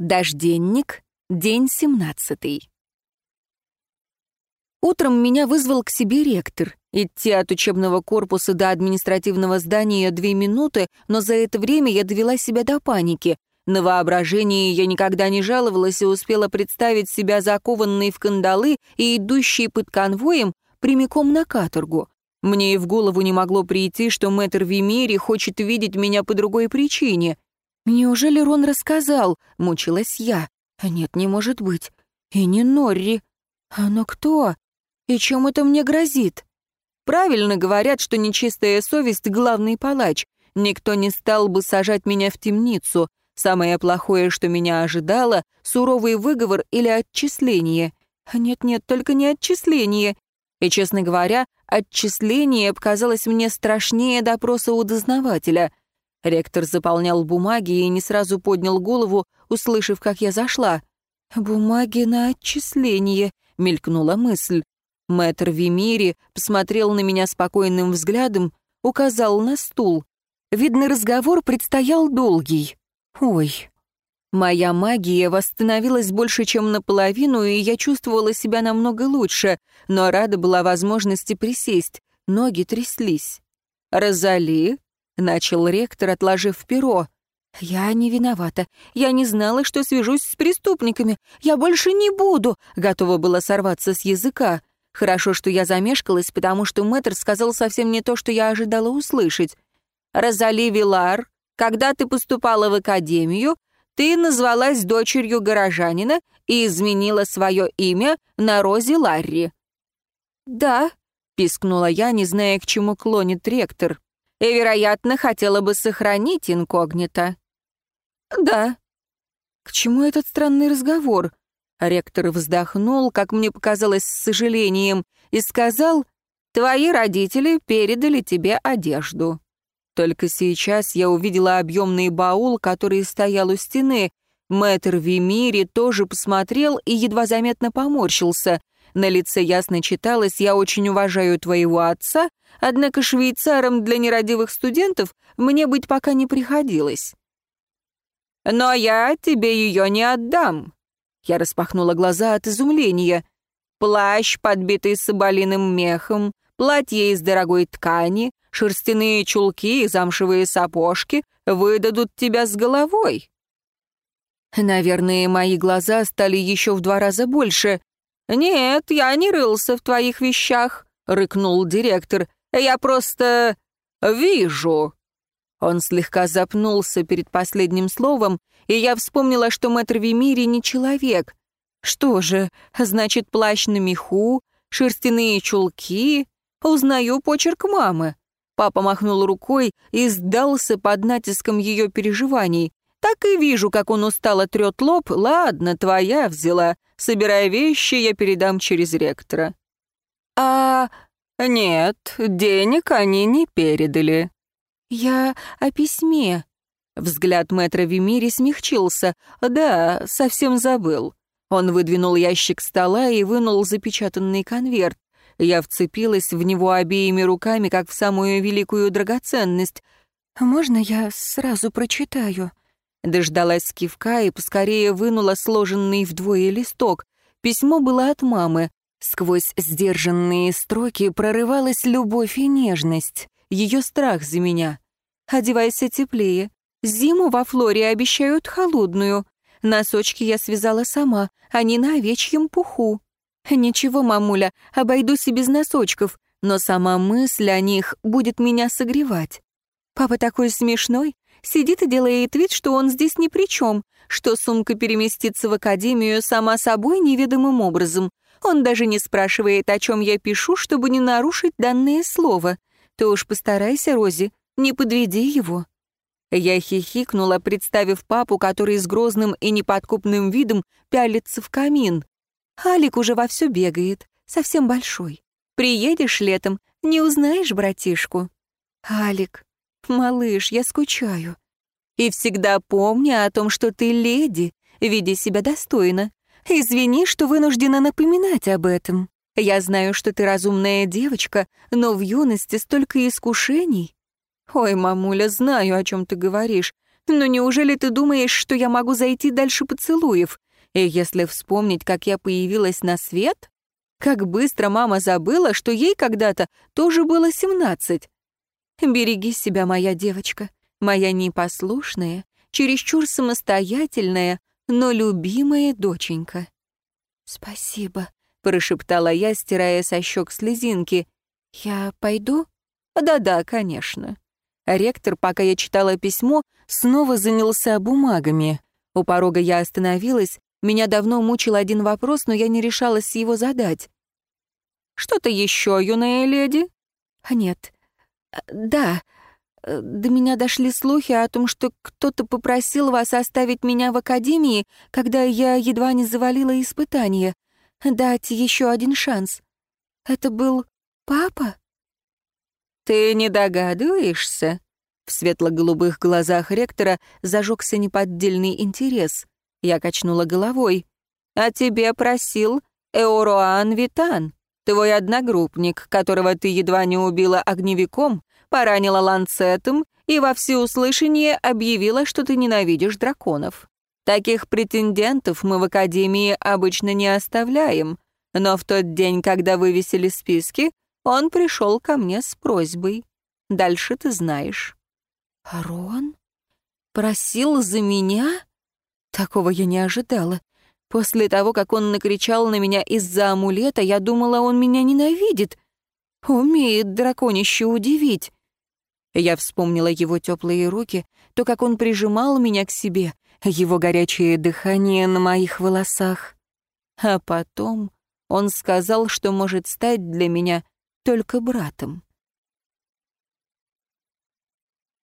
Дожденник, день семнадцатый. Утром меня вызвал к себе ректор. Идти от учебного корпуса до административного здания две минуты, но за это время я довела себя до паники. На воображении я никогда не жаловалась и успела представить себя закованной в кандалы и идущей под конвоем прямиком на каторгу. Мне и в голову не могло прийти, что мэтр Вимери хочет видеть меня по другой причине. «Неужели Рон рассказал?» — мучилась я. «Нет, не может быть. И не Норри. А но кто? И чем это мне грозит?» Правильно говорят, что нечистая совесть — главный палач. Никто не стал бы сажать меня в темницу. Самое плохое, что меня ожидало — суровый выговор или отчисление. Нет-нет, только не отчисление. И, честно говоря, отчисление показалось мне страшнее допроса у дознавателя. Ректор заполнял бумаги и не сразу поднял голову, услышав, как я зашла. «Бумаги на отчисление», — мелькнула мысль. Мэтр Вимири посмотрел на меня спокойным взглядом, указал на стул. Видно, разговор предстоял долгий. «Ой». Моя магия восстановилась больше, чем наполовину, и я чувствовала себя намного лучше, но рада была возможности присесть. Ноги тряслись. «Розали?» Начал ректор, отложив перо. «Я не виновата. Я не знала, что свяжусь с преступниками. Я больше не буду!» Готова была сорваться с языка. Хорошо, что я замешкалась, потому что мэтр сказал совсем не то, что я ожидала услышать. «Розали Вилар, когда ты поступала в академию, ты назвалась дочерью горожанина и изменила свое имя на Рози Ларри». «Да», — пискнула я, не зная, к чему клонит ректор и, вероятно, хотела бы сохранить инкогнито». «Да». «К чему этот странный разговор?» Ректор вздохнул, как мне показалось, с сожалением, и сказал, «Твои родители передали тебе одежду». Только сейчас я увидела объемный баул, который стоял у стены. Мэтр Вимири тоже посмотрел и едва заметно поморщился. На лице ясно читалось «Я очень уважаю твоего отца, однако швейцаром для нерадивых студентов мне быть пока не приходилось». «Но я тебе ее не отдам». Я распахнула глаза от изумления. «Плащ, подбитый соболиным мехом, платье из дорогой ткани, шерстяные чулки и замшевые сапожки выдадут тебя с головой». Наверное, мои глаза стали еще в два раза больше. «Нет, я не рылся в твоих вещах», — рыкнул директор. «Я просто вижу». Он слегка запнулся перед последним словом, и я вспомнила, что мэтр Вимири не человек. Что же, значит, плащ на меху, шерстяные чулки? Узнаю почерк мамы. Папа махнул рукой и сдался под натиском ее переживаний. Так и вижу, как он устало трет лоб. Ладно, твоя взяла. Собирая вещи, я передам через ректора. А... нет, денег они не передали. Я о письме. Взгляд мэтра Вимири смягчился. Да, совсем забыл. Он выдвинул ящик стола и вынул запечатанный конверт. Я вцепилась в него обеими руками, как в самую великую драгоценность. «Можно я сразу прочитаю?» Дождалась кивка и поскорее вынула сложенный вдвое листок. Письмо было от мамы. Сквозь сдержанные строки прорывалась любовь и нежность, ее страх за меня. «Одевайся теплее. Зиму во Флоре обещают холодную. Носочки я связала сама, они на овечьем пуху. Ничего, мамуля, обойдусь и без носочков, но сама мысль о них будет меня согревать. Папа такой смешной, Сидит и делает вид, что он здесь ни при чем, что сумка переместится в академию сама собой неведомым образом. Он даже не спрашивает, о чем я пишу, чтобы не нарушить данное слово. Ты уж постарайся, Рози, не подведи его». Я хихикнула, представив папу, который с грозным и неподкупным видом пялится в камин. Алик уже вовсю бегает, совсем большой. Приедешь летом, не узнаешь братишку. Алик, «Малыш, я скучаю. И всегда помни о том, что ты леди, веди себя достойно. Извини, что вынуждена напоминать об этом. Я знаю, что ты разумная девочка, но в юности столько искушений. Ой, мамуля, знаю, о чем ты говоришь. Но неужели ты думаешь, что я могу зайти дальше поцелуев? И если вспомнить, как я появилась на свет, как быстро мама забыла, что ей когда-то тоже было семнадцать. Береги себя, моя девочка, моя непослушная, чересчур самостоятельная, но любимая доченька. «Спасибо», — прошептала я, стирая со щек слезинки. «Я пойду?» «Да-да, конечно». Ректор, пока я читала письмо, снова занялся бумагами. У порога я остановилась, меня давно мучил один вопрос, но я не решалась его задать. «Что-то еще, юная леди?» «Нет. Да. До меня дошли слухи о том, что кто-то попросил вас оставить меня в академии, когда я едва не завалила испытание. Дать еще один шанс. Это был папа?» «Ты не догадываешься?» В светло-голубых глазах ректора зажегся неподдельный интерес. Я качнула головой. «А тебе просил Эуроан Витан, твой одногруппник, которого ты едва не убила огневиком, поранила ланцетом и во всеуслышание объявила, что ты ненавидишь драконов. Таких претендентов мы в Академии обычно не оставляем, но в тот день, когда вывесили списки, он пришел ко мне с просьбой. Дальше ты знаешь». «Рон? Просил за меня?» Такого я не ожидала. После того, как он накричал на меня из-за амулета, я думала, он меня ненавидит. Умеет драконище удивить. Я вспомнила его теплые руки, то, как он прижимал меня к себе, его горячее дыхание на моих волосах. А потом он сказал, что может стать для меня только братом.